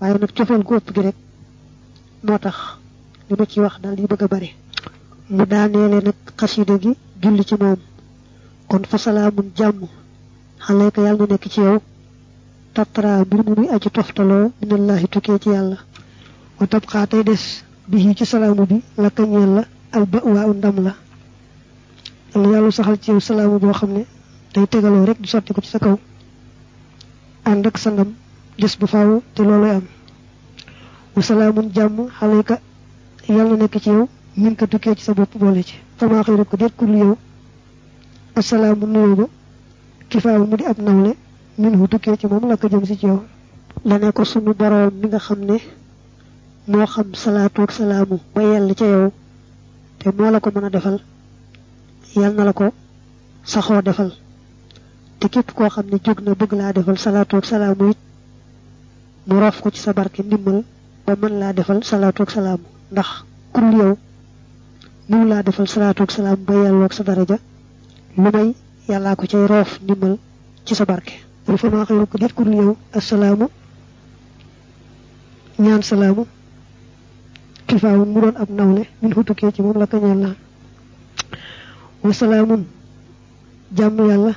waaye nag cofeel gu ëpp gi rek moo tax li ci wax daal di bëgg bari. mu daaneele nag xasida gi julli ci moom. kon ko yàlla na nekk ci yow. tattara mbir mu aji toftaloo minallahi tukkee ci yàlla. wa tabxaa tey des bi ci salaamu bi la kañeel la alba waa ndam la. yàlla yàlla saxal ci salaamu tegaloo rek di sotti ko ci sa kaw. ak des bu faaw te looloy am. Wa salaamun jàmm xalayka yàlla nekk ci yow min ko tukkee ci sa bopp boole ci famaa xëy ko déet kurlu yow asalaamu nuyoo ba kifaawu mu di ab nawle min hu tukkee ci moom la ko jëm si ci yow. La ne ko sunu boroom mi nga xam ne moo xam salaatu ak salaamu ba yell ca yow te moo la ko mën a defal yal na la ko saxoo defal. Te képp koo xam ne jóg na defal salaatu ak salaamu it mu rof ko ci sa barke ndimmal ba mën laa defal salaatu ak salaamu ndax kurul yow mënu laa defal salaatu ak salaamu ba yelloog sa daraja lu may yàllaa ko cay roof ndimmal ci sa barke. Wala fa maa xëy ko déet kurul yow assalaamu ñaan salaamu. Kifaawu mu doon ab nawle min ci moom la naan wa salaamun jàmm yàlla.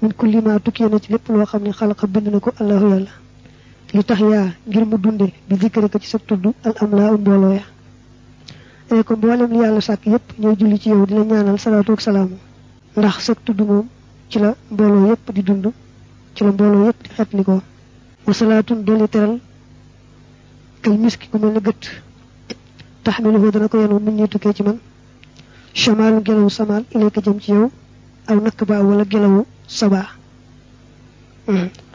Min kulli ma tukkee ci lépp loo xam xalaqa bind na ko allahu yàlla li tax yaa ngir mu dunde bi zikkari ko ci sa tudd al am laa um mbooloo ya. Ene ko mboolem li yàlla sàkk yépp ñooy julli ci yow di la ñaanal salaatu ak salaamu ndax sa tudd moom ci la mbooloo yépp di dund ci la mbooloo yépp di xetli ko. Wa salaatun dolli teral kal miski ku mel ne gët. Taxmiluhu dana ko yenu min ñi tukkee ci man. Chamaalu gelawu samaal ilayka jëm ci yow. Aw nakk baa wala sabaa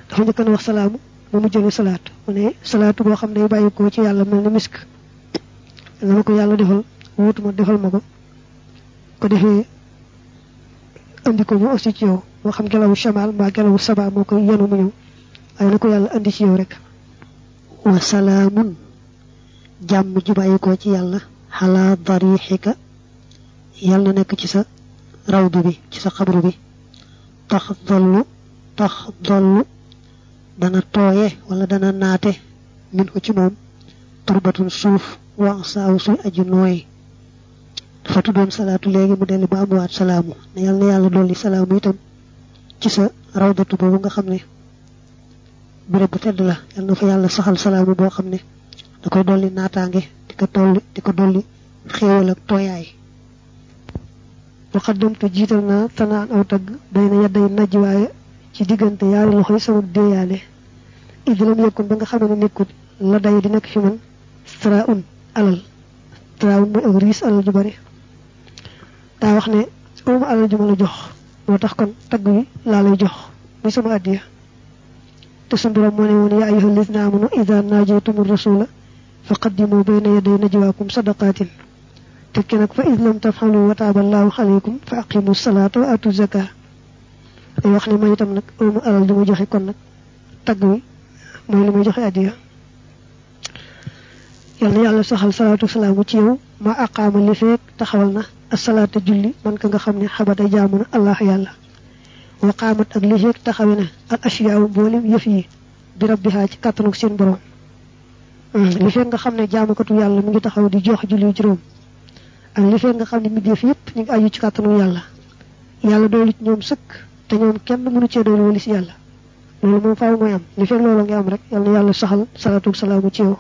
dafa njëkk na wax salaamu ba mu jëlee salaatu mu ne salaatu boo xam ne bàyyi ko ci yàlla mel ne misk. Nga ma ko yàlla defal. Wutuma defal ma ko. Ko andi ko mu aussi ci yow. Moo xam gelawu chamaal mbaa gelawu sabaa moo koy yenu mu na andi ci yow rek. Wa salaamun. Jàmm ju bàyyi ci yàlla. Xalaa darixika yàlla na nekk ci sa rawdu bi ci sa xabru bi. Tax dollu tax dana tooye wala dana naate min ko ci moom turbatun suuf wa saaw suy aju nooy. Dafa tuddoon salaatu léegi mu delli ba amuwaat salaamu. Ne yàlla na yàlla dolli salaamu itam ci sa rawdatu boobu nga xam ne béréb bu tedd la. Yàlla na fa yàlla saxal salaamu boo xam ne da koy dolli naataange di ko dolli di ko dolli xéewal ak tooyaay. Jiital naa tanaan aw na yadday najwaaye ci diggante yaari loxo yi sama déeyaale idlam yekkun ba nga xam ne nekkut la day di nekk fi man stra un alal stra un mooy ak riis alal ju bari daa wax ne uma alal ju ma la jox moo tax kon tagg wi laa lay jox muy sama addiya te sun borom moo ne woon yaa ayyuha alladina amanu ida naajaytum rasula fa qaddimu bayna yaday najwaakum sadaqatin tekki nag fa id lam tafxalu wa taaba allahu alaykum fa aqimu salaata wa atu zaka day wax ne man itam nag amu alal li ma joxe kon nag tagg wi mooy li joxe addiya yal na yàlla saxal salaatu salaamu ci yow ma aqaama li feek taxawal na asalaata julli man ka nga xam ne xabata jaamu allah yàlla. Wa qaamat ak li feek taxawe na al asiyaawu mboolem yëf yi bi rabbihaa ci kàttanuk seen borom. Li feek nga xam ne jaamukatu yàlla mu ngi taxaw di jox julli juróom. Ak li fekk nga xam ne mbindeef yépp ñu ngi aju ci kàttanu yàlla. Yàlla doolu ci ñoom sëkk te ñoom kenn mënu cee doolu wali si yàlla. Loolu moom faaw mooy am. Li fekk loolu nga am rek yàlla yàlla saxal salaatu salaamu ci yow